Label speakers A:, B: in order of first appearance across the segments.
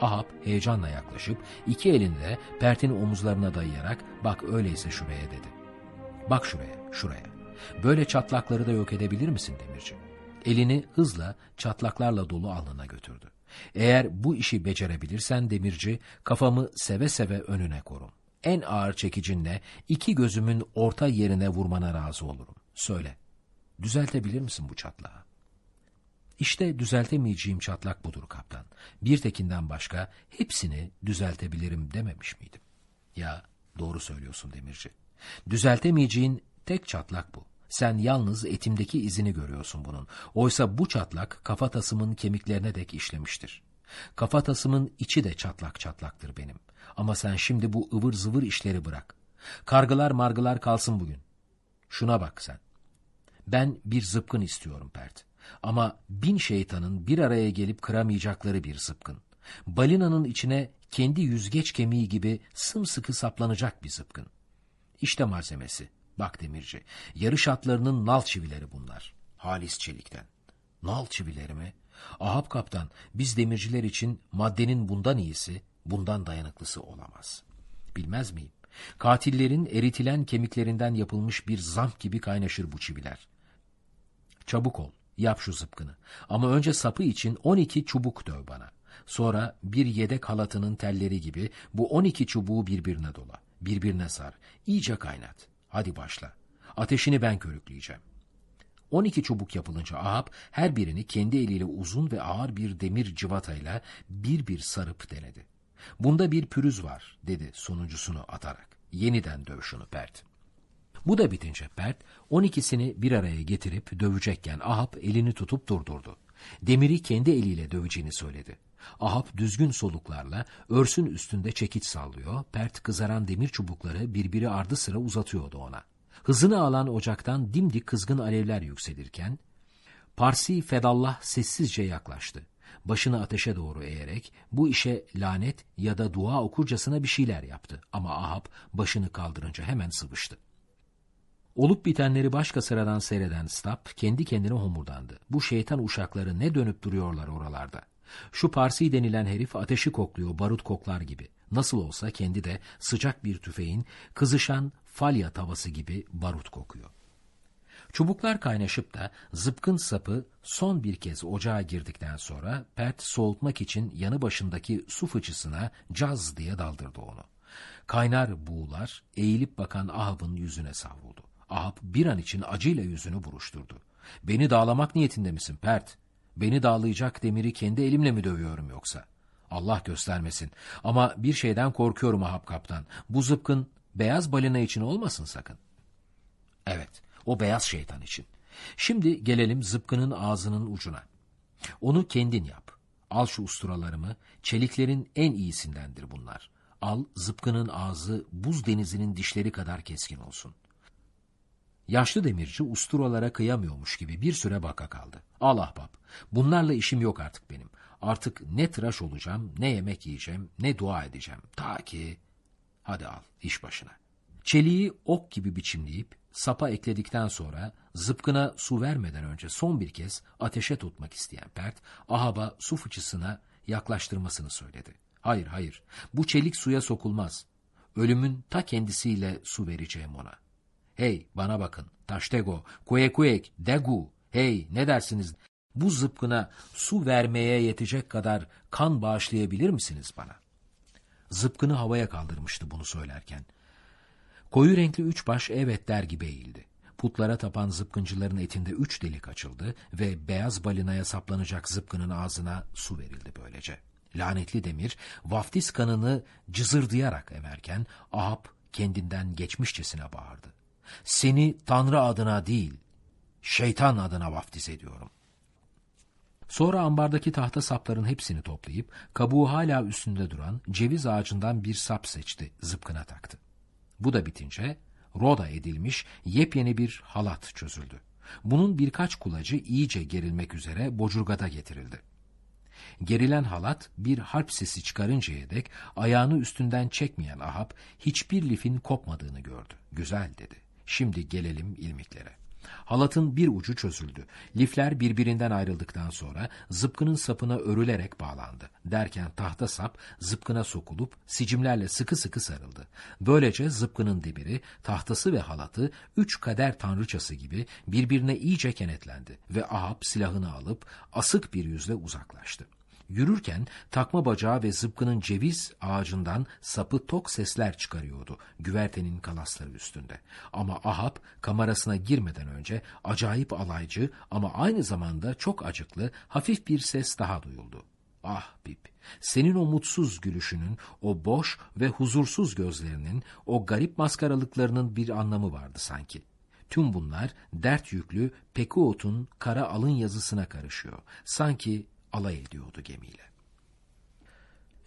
A: Ahab heyecanla yaklaşıp iki elini de Pert'in omuzlarına dayayarak bak öyleyse şuraya dedi. Bak şuraya, şuraya. Böyle çatlakları da yok edebilir misin demirci? Elini hızla çatlaklarla dolu alnına götürdü. Eğer bu işi becerebilirsen demirci kafamı seve seve önüne korum. En ağır çekicinle iki gözümün orta yerine vurmana razı olurum. Söyle, düzeltebilir misin bu çatlağı? İşte düzeltemeyeceğim çatlak budur kaptan. Bir tekinden başka hepsini düzeltebilirim dememiş miydim? Ya doğru söylüyorsun demirci. Düzeltemeyeceğin tek çatlak bu. Sen yalnız etimdeki izini görüyorsun bunun. Oysa bu çatlak kafatasımın kemiklerine dek işlemiştir. Kafatasımın içi de çatlak çatlaktır benim. Ama sen şimdi bu ıvır zıvır işleri bırak. Kargılar margılar kalsın bugün. Şuna bak sen. Ben bir zıpkın istiyorum Pert. Ama bin şeytanın bir araya gelip kıramayacakları bir zıpkın. Balinanın içine kendi yüzgeç kemiği gibi sımsıkı saplanacak bir zıpkın. İşte malzemesi. Bak demirci, yarış atlarının nal çivileri bunlar. Halis çelikten. Nal çivileri mi? Ahab kaptan, biz demirciler için maddenin bundan iyisi, bundan dayanıklısı olamaz. Bilmez miyim? Katillerin eritilen kemiklerinden yapılmış bir zamp gibi kaynaşır bu çiviler. Çabuk ol, yap şu zıpkını. Ama önce sapı için 12 çubuk döv bana. Sonra bir yedek halatının telleri gibi bu 12 çubuğu birbirine dola. Birbirine sar. İyice kaynat. Hadi başla. Ateşini ben körükleyeceğim. 12 çubuk yapılınca Ahab her birini kendi eliyle uzun ve ağır bir demir cıvatayla bir bir sarıp denedi. Bunda bir pürüz var dedi sonuncusunu atarak. Yeniden döv şunu Pert. Bu da bitince Pert 12'sini bir araya getirip dövecekken Ahab elini tutup durdurdu. Demiri kendi eliyle döveceğini söyledi. Ahab düzgün soluklarla örsün üstünde çekiç sallıyor, pert kızaran demir çubukları birbiri ardı sıra uzatıyordu ona. Hızını alan ocaktan dimdik kızgın alevler yükselirken, Parsi Fedallah sessizce yaklaştı. Başını ateşe doğru eğerek bu işe lanet ya da dua okurcasına bir şeyler yaptı. Ama Ahab başını kaldırınca hemen sıvıştı. Olup bitenleri başka sıradan seyreden Stab kendi kendine homurdandı. Bu şeytan uşakları ne dönüp duruyorlar oralarda. Şu Parsi denilen herif ateşi kokluyor barut koklar gibi. Nasıl olsa kendi de sıcak bir tüfeğin kızışan falya tavası gibi barut kokuyor. Çubuklar kaynaşıp da zıpkın sapı son bir kez ocağa girdikten sonra Pert soğutmak için yanı başındaki su fıçısına caz diye daldırdı onu. Kaynar buğular eğilip bakan Ahab'ın yüzüne savruldu. Ahab bir an için acıyla yüzünü buruşturdu. Beni dağlamak niyetinde misin Pert? Beni dağlayacak demiri kendi elimle mi dövüyorum yoksa? Allah göstermesin. Ama bir şeyden korkuyorum Ahab kaptan. Bu zıpkın beyaz balina için olmasın sakın. Evet, o beyaz şeytan için. Şimdi gelelim zıpkının ağzının ucuna. Onu kendin yap. Al şu usturalarımı, çeliklerin en iyisindendir bunlar. Al zıpkının ağzı buz denizinin dişleri kadar keskin olsun. Yaşlı demirci usturalara kıyamıyormuş gibi bir süre baka kaldı. Al ahbap, bunlarla işim yok artık benim. Artık ne tıraş olacağım, ne yemek yiyeceğim, ne dua edeceğim. Ta ki... Hadi al, iş başına. Çeliği ok gibi biçimleyip sapa ekledikten sonra zıpkına su vermeden önce son bir kez ateşe tutmak isteyen Pert, Ahab'a su fıçısına yaklaştırmasını söyledi. Hayır, hayır, bu çelik suya sokulmaz. Ölümün ta kendisiyle su vereceğim ona. Hey, bana bakın, taştego, kuekuek, degu, hey, ne dersiniz? Bu zıpkına su vermeye yetecek kadar kan bağışlayabilir misiniz bana? Zıpkını havaya kaldırmıştı bunu söylerken. Koyu renkli üç baş evet der gibi eğildi. Putlara tapan zıpkıncıların etinde üç delik açıldı ve beyaz balinaya saplanacak zıpkının ağzına su verildi böylece. Lanetli demir vaftiz kanını cızırdayarak emerken Ahab kendinden geçmişçesine bağırdı. Seni Tanrı adına değil, şeytan adına vaftiz ediyorum. Sonra ambardaki tahta sapların hepsini toplayıp kabuğu hala üstünde duran ceviz ağacından bir sap seçti, zıpkına taktı. Bu da bitince roda edilmiş yepyeni bir halat çözüldü. Bunun birkaç kulacı iyice gerilmek üzere bocurgada getirildi. Gerilen halat bir harp sesi çıkarıncaya dek ayağını üstünden çekmeyen Ahab hiçbir lifin kopmadığını gördü. Güzel dedi. Şimdi gelelim ilmiklere. Halatın bir ucu çözüldü. Lifler birbirinden ayrıldıktan sonra zıpkının sapına örülerek bağlandı. Derken tahta sap zıpkına sokulup sicimlerle sıkı sıkı sarıldı. Böylece zıpkının dibiri, tahtası ve halatı üç kader tanrıçası gibi birbirine iyice kenetlendi ve Ahab silahını alıp asık bir yüzle uzaklaştı. Yürürken takma bacağı ve zıpkının ceviz ağacından sapı tok sesler çıkarıyordu güvertenin kalasları üstünde. Ama Ahab kamerasına girmeden önce acayip alaycı ama aynı zamanda çok acıklı hafif bir ses daha duyuldu. Ah Bip, senin o mutsuz gülüşünün, o boş ve huzursuz gözlerinin, o garip maskaralıklarının bir anlamı vardı sanki. Tüm bunlar dert yüklü Pekuot'un kara alın yazısına karışıyor. Sanki alay ediyordu gemiyle.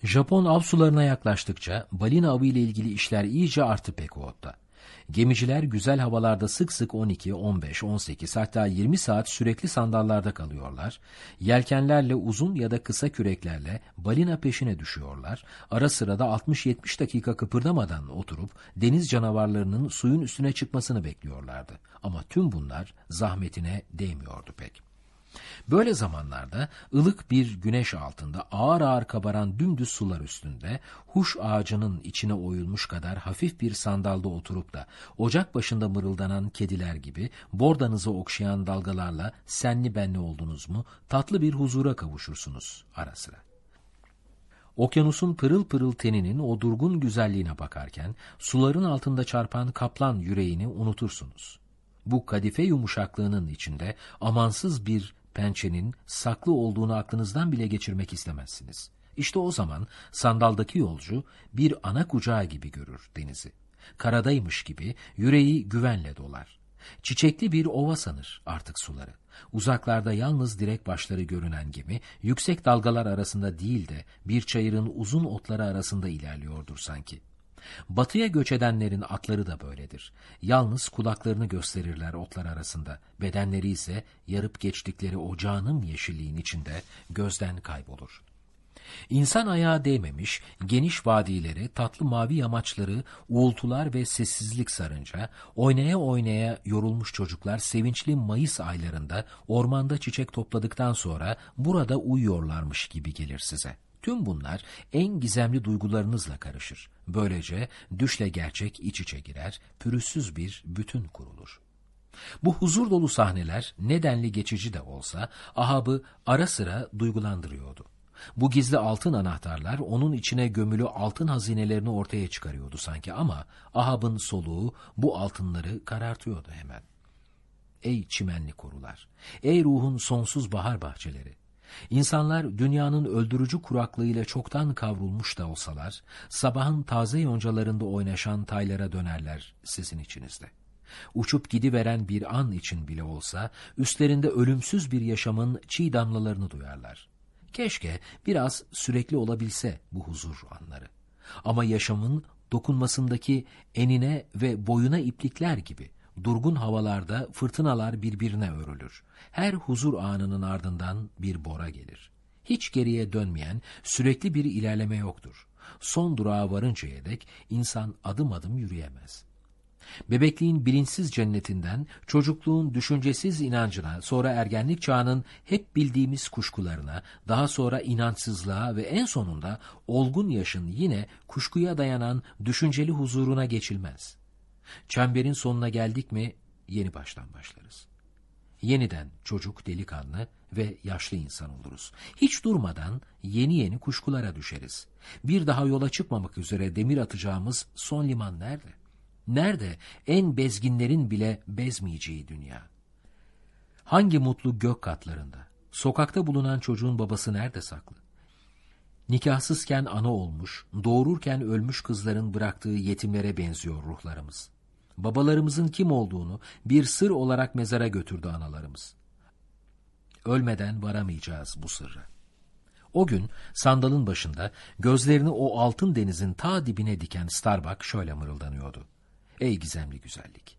A: Japon av sularına yaklaştıkça balina avı ile ilgili işler iyice arttı Pekuot'ta. Gemiciler güzel havalarda sık sık 12, 15, 18 hatta 20 saat sürekli sandallarda kalıyorlar. Yelkenlerle uzun ya da kısa küreklerle balina peşine düşüyorlar. Ara sıra da 60-70 dakika kıpırdamadan oturup deniz canavarlarının suyun üstüne çıkmasını bekliyorlardı. Ama tüm bunlar zahmetine değmiyordu pek. Böyle zamanlarda ılık bir güneş altında ağır ağır kabaran dümdüz sular üstünde huş ağacının içine oyulmuş kadar hafif bir sandalda oturup da ocak başında mırıldanan kediler gibi bordanızı okşayan dalgalarla senli benli oldunuz mu tatlı bir huzura kavuşursunuz ara sıra. Okyanusun pırıl pırıl teninin o durgun güzelliğine bakarken suların altında çarpan kaplan yüreğini unutursunuz. Bu kadife yumuşaklığının içinde amansız bir pençenin saklı olduğunu aklınızdan bile geçirmek istemezsiniz. İşte o zaman sandaldaki yolcu bir ana kucağı gibi görür denizi. Karadaymış gibi yüreği güvenle dolar. Çiçekli bir ova sanır artık suları. Uzaklarda yalnız direk başları görünen gemi, yüksek dalgalar arasında değil de bir çayırın uzun otları arasında ilerliyordur sanki. Batıya göç edenlerin atları da böyledir. Yalnız kulaklarını gösterirler otlar arasında. Bedenleri ise yarıp geçtikleri o canım yeşilliğin içinde gözden kaybolur. İnsan ayağı değmemiş, geniş vadileri, tatlı mavi yamaçları, uğultular ve sessizlik sarınca, oynaya oynaya yorulmuş çocuklar sevinçli Mayıs aylarında ormanda çiçek topladıktan sonra burada uyuyorlarmış gibi gelir size. Tüm bunlar en gizemli duygularınızla karışır. Böylece düşle gerçek iç içe girer, pürüzsüz bir bütün kurulur. Bu huzur dolu sahneler nedenli geçici de olsa Ahab'ı ara sıra duygulandırıyordu. Bu gizli altın anahtarlar onun içine gömülü altın hazinelerini ortaya çıkarıyordu sanki ama Ahab'ın soluğu bu altınları karartıyordu hemen. Ey çimenli korular, ey ruhun sonsuz bahar bahçeleri, İnsanlar dünyanın öldürücü kuraklığıyla çoktan kavrulmuş da olsalar, sabahın taze yoncalarında oynaşan taylara dönerler sizin içinizde. Uçup gidiveren bir an için bile olsa, üstlerinde ölümsüz bir yaşamın çiğ damlalarını duyarlar. Keşke biraz sürekli olabilse bu huzur anları. Ama yaşamın dokunmasındaki enine ve boyuna iplikler gibi, durgun havalarda fırtınalar birbirine örülür. Her huzur anının ardından bir bora gelir. Hiç geriye dönmeyen sürekli bir ilerleme yoktur. Son durağa varıncaya dek insan adım adım yürüyemez. Bebekliğin bilinçsiz cennetinden, çocukluğun düşüncesiz inancına, sonra ergenlik çağının hep bildiğimiz kuşkularına, daha sonra inançsızlığa ve en sonunda olgun yaşın yine kuşkuya dayanan düşünceli huzuruna geçilmez. Çemberin sonuna geldik mi yeni baştan başlarız. Yeniden çocuk, delikanlı ve yaşlı insan oluruz. Hiç durmadan yeni yeni kuşkulara düşeriz. Bir daha yola çıkmamak üzere demir atacağımız son liman nerede? Nerede en bezginlerin bile bezmeyeceği dünya? Hangi mutlu gök katlarında? Sokakta bulunan çocuğun babası nerede saklı? Nikahsızken ana olmuş, doğururken ölmüş kızların bıraktığı yetimlere benziyor ruhlarımız. Babalarımızın kim olduğunu bir sır olarak mezara götürdü analarımız. Ölmeden varamayacağız bu sırra. O gün sandalın başında gözlerini o altın denizin ta dibine diken Starbuck şöyle mırıldanıyordu. Ey gizemli güzellik!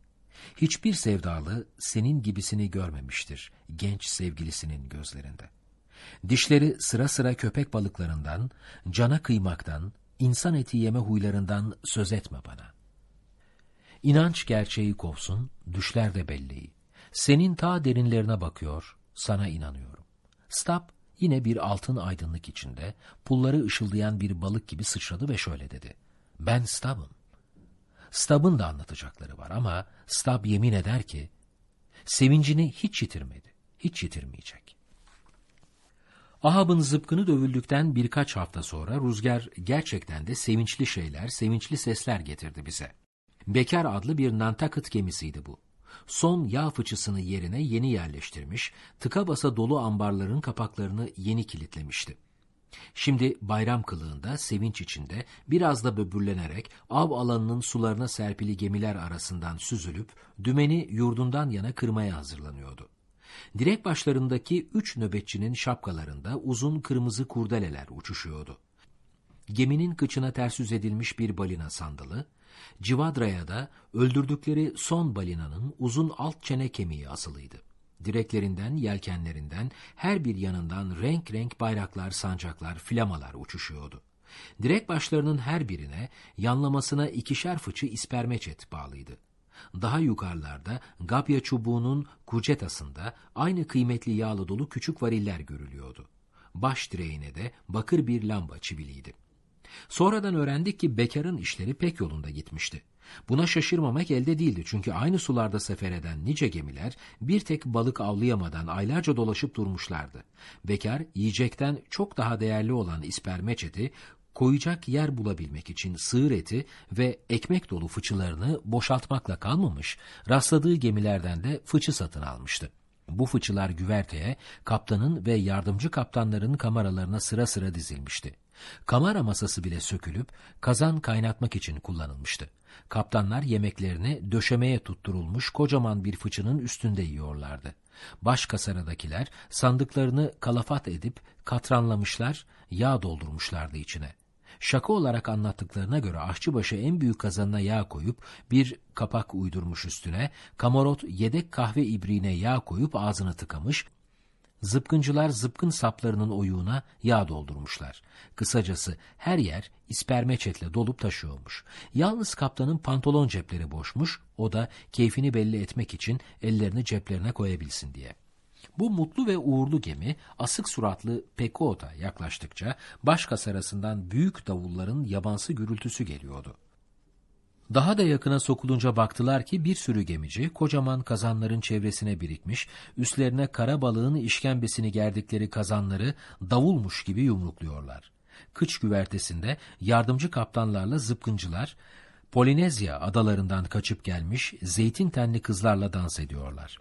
A: Hiçbir sevdalı senin gibisini görmemiştir genç sevgilisinin gözlerinde. Dişleri sıra sıra köpek balıklarından, cana kıymaktan, insan eti yeme huylarından söz etme bana. İnanç gerçeği kovsun, düşler de belleği. Senin ta derinlerine bakıyor, sana inanıyorum. Stab yine bir altın aydınlık içinde pulları ışıldayan bir balık gibi sıçradı ve şöyle dedi. Ben Stab'ım. Stab'ın da anlatacakları var ama Stab yemin eder ki sevincini hiç yitirmedi, hiç yitirmeyecek. Ahab'ın zıpkını dövüldükten birkaç hafta sonra Rüzgar gerçekten de sevinçli şeyler, sevinçli sesler getirdi bize. Bekar adlı bir Nantakıt gemisiydi bu. Son yağ fıçısını yerine yeni yerleştirmiş, tıka basa dolu ambarların kapaklarını yeni kilitlemişti. Şimdi bayram kılığında, sevinç içinde, biraz da böbürlenerek av alanının sularına serpili gemiler arasından süzülüp, dümeni yurdundan yana kırmaya hazırlanıyordu. Direk başlarındaki üç nöbetçinin şapkalarında uzun kırmızı kurdeleler uçuşuyordu. Geminin kıçına ters edilmiş bir balina sandalı, Civadra'ya da öldürdükleri son balinanın uzun alt çene kemiği asılıydı. Direklerinden, yelkenlerinden, her bir yanından renk renk bayraklar, sancaklar, flamalar uçuşuyordu. Direk başlarının her birine yanlamasına ikişer fıçı ispermeçet bağlıydı. Daha yukarılarda Gapya çubuğunun kucetasında aynı kıymetli yağlı dolu küçük variller görülüyordu. Baş direğine de bakır bir lamba çiviliydi. Sonradan öğrendik ki Bekar'ın işleri pek yolunda gitmişti. Buna şaşırmamak elde değildi çünkü aynı sularda sefer eden nice gemiler bir tek balık avlayamadan aylarca dolaşıp durmuşlardı. Bekar yiyecekten çok daha değerli olan ispermeçeti koyacak yer bulabilmek için sığır eti ve ekmek dolu fıçılarını boşaltmakla kalmamış, rastladığı gemilerden de fıçı satın almıştı. Bu fıçılar güverteye, kaptanın ve yardımcı kaptanların kameralarına sıra sıra dizilmişti. Kamera masası bile sökülüp kazan kaynatmak için kullanılmıştı. Kaptanlar yemeklerini döşemeye tutturulmuş kocaman bir fıçının üstünde yiyorlardı. Baş kasaradakiler sandıklarını kalafat edip katranlamışlar, yağ doldurmuşlardı içine. Şaka olarak anlattıklarına göre aşçıbaşı en büyük kazanına yağ koyup bir kapak uydurmuş üstüne, kamarot yedek kahve ibriğine yağ koyup ağzını tıkamış, Zıpkıncılar zıpkın saplarının oyuğuna yağ doldurmuşlar. Kısacası her yer ispermeçetle dolup taşıyormuş. Yalnız kaptanın pantolon cepleri boşmuş, o da keyfini belli etmek için ellerini ceplerine koyabilsin diye. Bu mutlu ve uğurlu gemi asık suratlı Pekota yaklaştıkça baş kasarasından büyük davulların yabansı gürültüsü geliyordu. Daha da yakına sokulunca baktılar ki bir sürü gemici kocaman kazanların çevresine birikmiş, üstlerine kara balığın işkembesini gerdikleri kazanları davulmuş gibi yumrukluyorlar. Kıç güvertesinde yardımcı kaptanlarla zıpkıncılar, Polinezya adalarından kaçıp gelmiş zeytin tenli kızlarla dans ediyorlar.